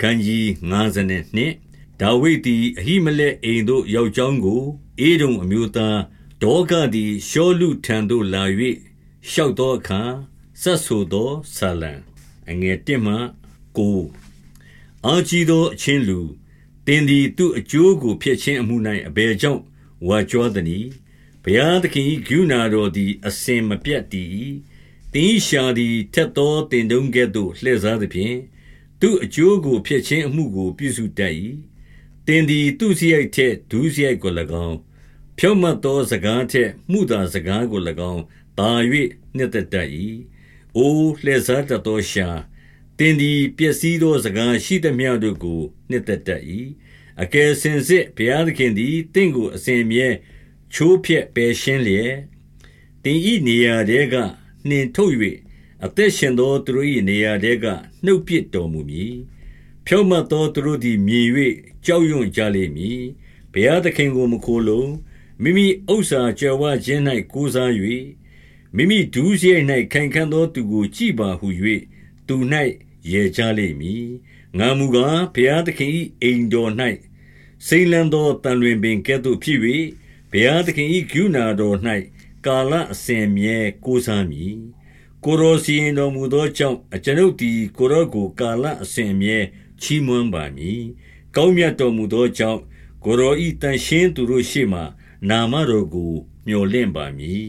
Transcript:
ခန်းကြီး52ဒါဝိဒ်သည်အဟိမလက်အိမ်သို့ရောက်ကြောင်းကိုအေဒုံအမျိုးသားဒေါကသည်ရှောလူထံသို့လာ၍လျှောက်သောအခါဆက်ဆိုသောဆာလံအငယ်1မှ9အာကြီးသောအချင်းလူတင်သည်သူ့အကျိုးကိုဖျက်ခြင်းအမှု၌အဘယ်ကြောင့်ဝါကြွားသနည်းဘုရားသခင်၏ဂုဏတော်သည်အစင်မပြတ်တည်တင်းရှာသည်ထက်သောတင်တုံးကဲ့သို့လှည့်စားသဖြင့် သူ့အကျိုးကိုဖျက်ခြင်းအမှုကို ပြုစုတတ်၏တင်သည်သူ့စရိုက်ထက်ဒုစရိုက်ကို၎င်းဖြောင့်မတ်သောစကားထက်မှုသာစကားကို၎င်းတာ၍နှစ်သက်တတ်၏အိုလှည့်စားတတ်သောရှာတင်သည်ပျက်စီးသောစကားရှိသမျှတို့ကိုနှစ်သက်တတ်၏အကယ်စင်စစ်ဘုရားသခင်သည်တင့်ကိုအစဉ်မြဲချိုးဖျက်ပယ်ရှင်းလျက်တင်ဤနေရာတဲကနှင်ထုတ်၍ အသက်ရှင်သောသူတို့၏နေရာတဲကနှုတ်ပစ်တော်မူမည်ဖြောင့်မတ်သောသူတို့သည်မြင်၍ကြောက်ရွံ့ကြလိမ့်မည်ဘုရားသခင်ကိုမခိုးလုံမိမိဥစ္စာကြွယ်ဝခြင်း၌ကိုးစား၍မိမိဒုစရိုက်၌ခိုင်ခံ့သောသူကိုကြည်ပါဟု၍သူ၌ရေကြလိမ့်မည်ငါမူကားဘုရားသခင်၏အိမ်တော်၌စိမ့်လန်းသောတန်လွင်ပင်ကဲ့သို့ဖြစ်၍ဘုရားသခင်၏ဂုဏတော်၌ကာလအစဉ်မြဲကိုးစားမည် ကိုရောစီရင်တော်မူသောကြောင့်အကျွန်ုပ်သည်ကိုရောကိုကာလအစဉ်မြဲချီးမွမ်းပါမည်ကောင်းမြတ်တော်မူသောကြောင့်ကိုရောဤတန်ရှင်းသူတို့ရှေ့မှ နာမတော်ကိုမျှော်လင့်ပါမည်